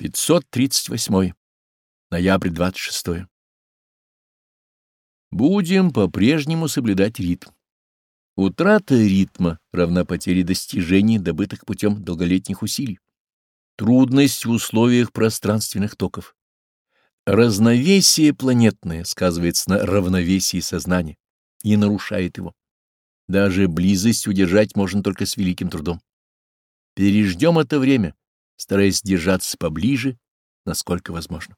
538. Ноябрь 26. Будем по-прежнему соблюдать ритм. Утрата ритма равна потере достижений, добытых путем долголетних усилий. Трудность в условиях пространственных токов. Разновесие планетное сказывается на равновесии сознания и нарушает его. Даже близость удержать можно только с великим трудом. Переждем это время, стараясь держаться поближе, насколько возможно.